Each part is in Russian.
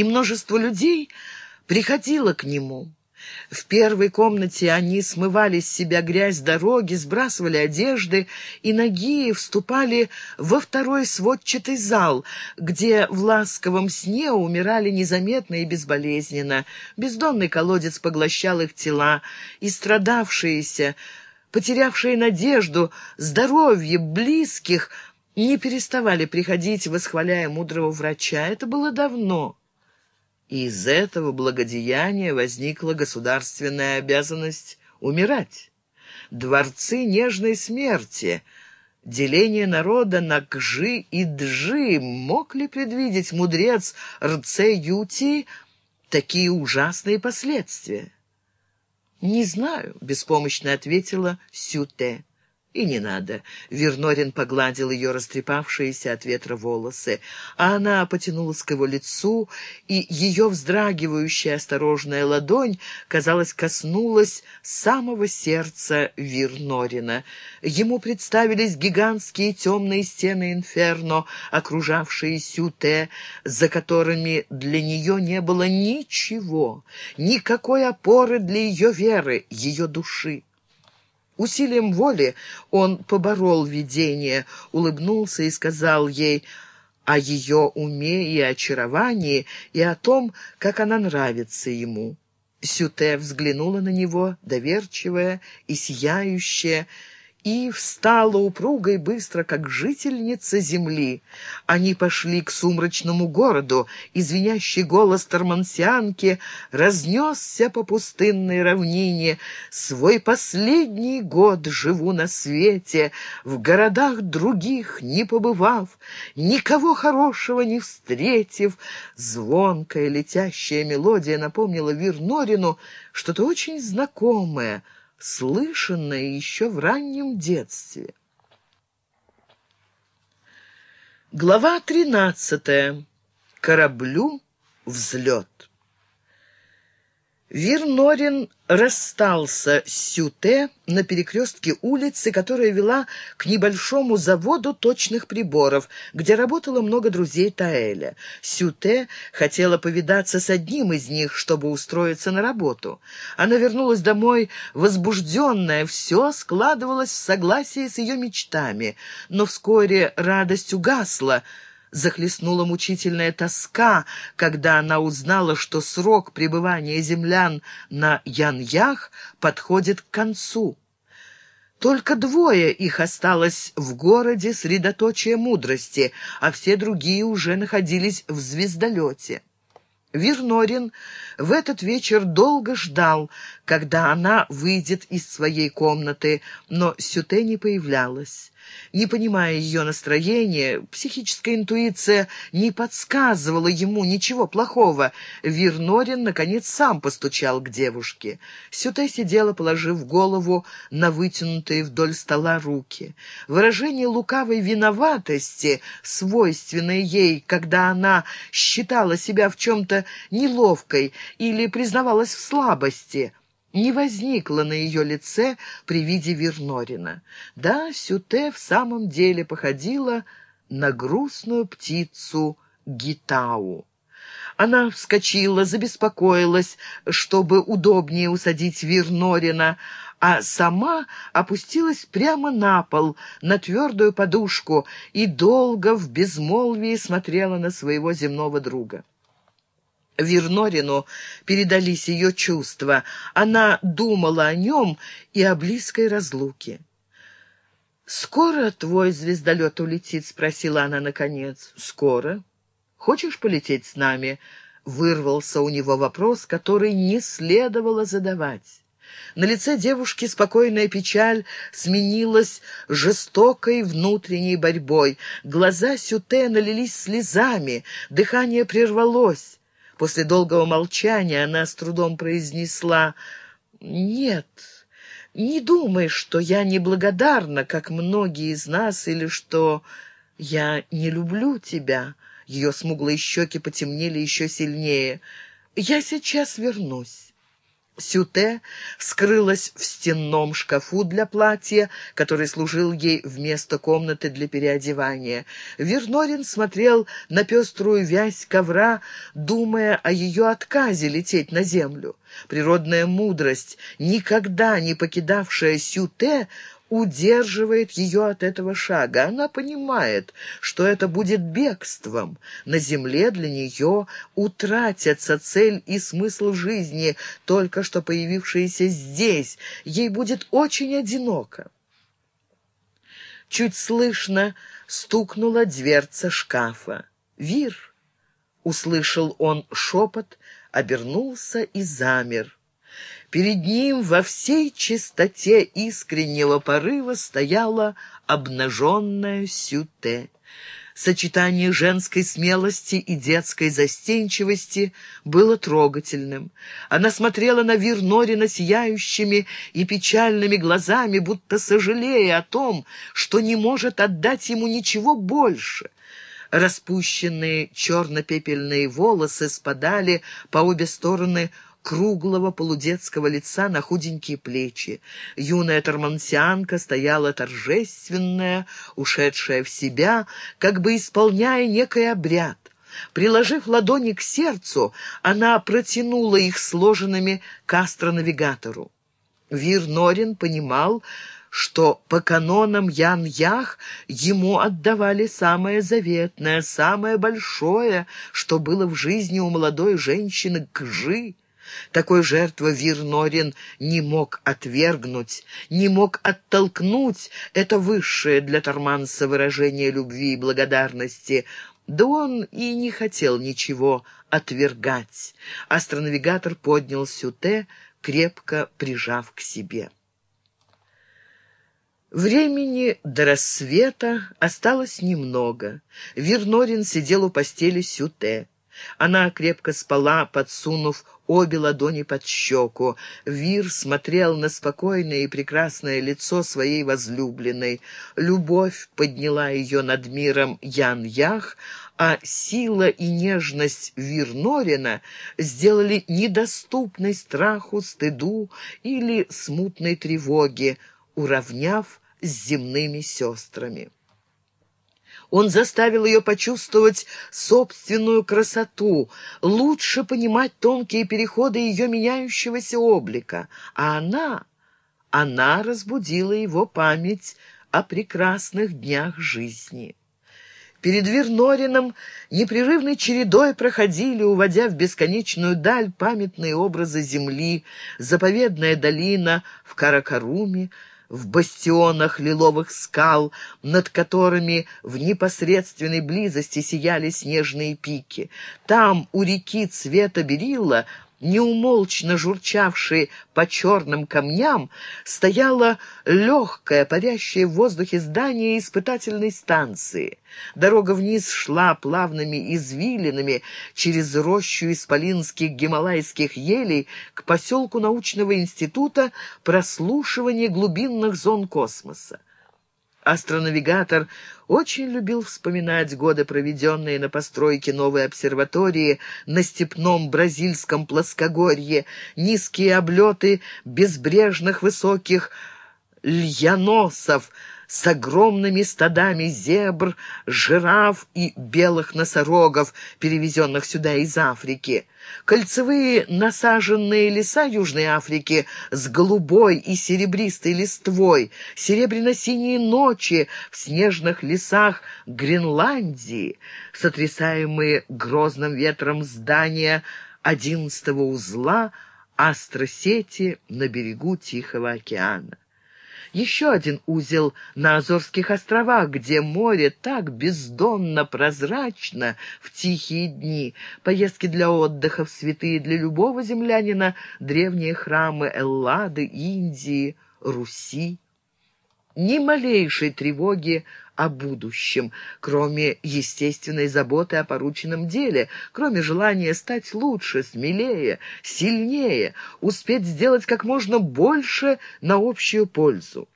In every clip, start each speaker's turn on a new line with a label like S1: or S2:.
S1: и множество людей приходило к нему. В первой комнате они смывали с себя грязь дороги, сбрасывали одежды и ноги вступали во второй сводчатый зал, где в ласковом сне умирали незаметно и безболезненно. Бездонный колодец поглощал их тела, и страдавшиеся, потерявшие надежду, здоровье близких, не переставали приходить, восхваляя мудрого врача. Это было давно. И из этого благодеяния возникла государственная обязанность умирать. Дворцы нежной смерти, деление народа на кжи и джи. Мог ли предвидеть мудрец Рце Юти такие ужасные последствия? «Не знаю», — беспомощно ответила Сюте. «И не надо». Вернорин погладил ее растрепавшиеся от ветра волосы, а она потянулась к его лицу, и ее вздрагивающая осторожная ладонь, казалось, коснулась самого сердца Вернорина. Ему представились гигантские темные стены инферно, окружавшие Сюте, за которыми для нее не было ничего, никакой опоры для ее веры, ее души. Усилием воли он поборол видение, улыбнулся и сказал ей о ее уме и очаровании, и о том, как она нравится ему. Сюте взглянула на него, доверчивая и сияющая, и встала упруго и быстро, как жительница земли. Они пошли к сумрачному городу, и звенящий голос тормансианки разнесся по пустынной равнине. «Свой последний год живу на свете, в городах других не побывав, никого хорошего не встретив». Звонкая летящая мелодия напомнила Вирнорину что-то очень знакомое — слышанное еще в раннем детстве. Глава тринадцатая. Кораблю взлет. Вернорин расстался с Сюте на перекрестке улицы, которая вела к небольшому заводу точных приборов, где работало много друзей Таэля. Сюте хотела повидаться с одним из них, чтобы устроиться на работу. Она вернулась домой возбужденная, все складывалось в согласии с ее мечтами, но вскоре радость угасла, захлестнула мучительная тоска, когда она узнала, что срок пребывания землян на Яньях подходит к концу. Только двое их осталось в городе средоточия мудрости, а все другие уже находились в звездолете. Вернорин в этот вечер долго ждал, когда она выйдет из своей комнаты, но Сюте не появлялась. Не понимая ее настроения, психическая интуиция не подсказывала ему ничего плохого. Вернорин, наконец, сам постучал к девушке. Сюте сидела, положив голову на вытянутые вдоль стола руки. Выражение лукавой виноватости, свойственное ей, когда она считала себя в чем-то неловкой или признавалась в слабости — не возникло на ее лице при виде Вернорина. Да, Сюте в самом деле походила на грустную птицу Гитау. Она вскочила, забеспокоилась, чтобы удобнее усадить Вернорина, а сама опустилась прямо на пол, на твердую подушку, и долго в безмолвии смотрела на своего земного друга. Вернорину передались ее чувства. Она думала о нем и о близкой разлуке. «Скоро твой звездолет улетит?» — спросила она наконец. «Скоро. Хочешь полететь с нами?» — вырвался у него вопрос, который не следовало задавать. На лице девушки спокойная печаль сменилась жестокой внутренней борьбой. Глаза Сюте налились слезами, дыхание прервалось. После долгого молчания она с трудом произнесла «Нет, не думай, что я неблагодарна, как многие из нас, или что я не люблю тебя». Ее смуглые щеки потемнели еще сильнее. «Я сейчас вернусь». Сюте скрылась в стенном шкафу для платья, который служил ей вместо комнаты для переодевания. Вернорин смотрел на пеструю вязь ковра, думая о ее отказе лететь на землю. Природная мудрость, никогда не покидавшая Сюте, удерживает ее от этого шага. Она понимает, что это будет бегством. На земле для нее утратятся цель и смысл жизни, только что появившиеся здесь. Ей будет очень одиноко. Чуть слышно стукнула дверца шкафа. «Вир!» — услышал он шепот, обернулся и замер. Перед ним во всей чистоте искреннего порыва стояла обнаженная Сюте. Сочетание женской смелости и детской застенчивости было трогательным. Она смотрела на Вирнорина сияющими и печальными глазами, будто сожалея о том, что не может отдать ему ничего больше. Распущенные черно-пепельные волосы спадали по обе стороны круглого полудетского лица на худенькие плечи. Юная тормансианка стояла торжественная, ушедшая в себя, как бы исполняя некий обряд. Приложив ладони к сердцу, она протянула их сложенными к астронавигатору. Вир Норин понимал, что по канонам Ян-Ях ему отдавали самое заветное, самое большое, что было в жизни у молодой женщины Кжи. Такой жертвы Вирнорин не мог отвергнуть, не мог оттолкнуть это высшее для Торманса выражение любви и благодарности, да он и не хотел ничего отвергать. Астронавигатор поднял Сюте, крепко прижав к себе. Времени до рассвета осталось немного. Вернорин сидел у постели Сюте. Она крепко спала, подсунув обе ладони под щеку. Вир смотрел на спокойное и прекрасное лицо своей возлюбленной. Любовь подняла ее над миром Ян-Ях, а сила и нежность Вирнорина сделали недоступной страху, стыду или смутной тревоге, уравняв с земными сестрами. Он заставил ее почувствовать собственную красоту, лучше понимать тонкие переходы ее меняющегося облика. А она, она разбудила его память о прекрасных днях жизни. Перед Вернорином непрерывной чередой проходили, уводя в бесконечную даль памятные образы земли, заповедная долина в Каракаруме, в бастионах лиловых скал, над которыми в непосредственной близости сияли снежные пики. Там, у реки цвета берилла, неумолчно журчавшей по черным камням, стояло легкое, парящее в воздухе здание испытательной станции. Дорога вниз шла плавными извилинами через рощу исполинских гималайских елей к поселку научного института прослушивания глубинных зон космоса. Астронавигатор очень любил вспоминать годы, проведенные на постройке новой обсерватории на степном бразильском плоскогорье, низкие облеты безбрежных высоких льяносов — с огромными стадами зебр, жираф и белых носорогов, перевезенных сюда из Африки. Кольцевые насаженные леса Южной Африки с голубой и серебристой листвой, серебряно-синие ночи в снежных лесах Гренландии, сотрясаемые грозным ветром здания одиннадцатого узла астросети на берегу Тихого океана еще один узел на Азорских островах, где море так бездонно прозрачно в тихие дни. Поездки для отдыха в святые для любого землянина, древние храмы Эллады, Индии, Руси. Ни малейшей тревоги о будущем, кроме естественной заботы о порученном деле, кроме желания стать лучше, смелее, сильнее, успеть сделать как можно больше на общую пользу.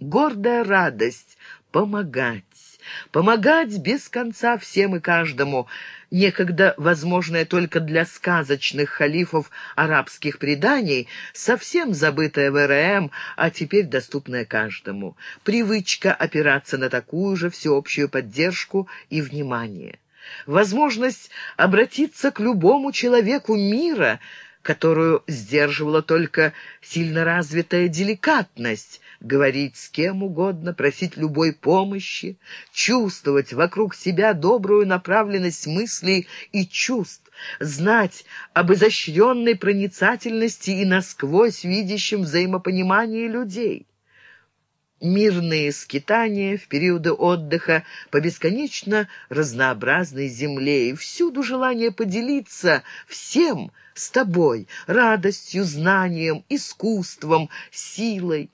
S1: Гордая радость помогать, помогать без конца всем и каждому, некогда возможное только для сказочных халифов арабских преданий, совсем забытое в РМ, а теперь доступное каждому. Привычка опираться на такую же всеобщую поддержку и внимание. Возможность обратиться к любому человеку мира – которую сдерживала только сильно развитая деликатность, говорить с кем угодно, просить любой помощи, чувствовать вокруг себя добрую направленность мыслей и чувств, знать об изощренной проницательности и насквозь видящем взаимопонимании людей. Мирные скитания в периоды отдыха по бесконечно разнообразной земле и всюду желание поделиться всем – с тобой, радостью, знанием, искусством, силой,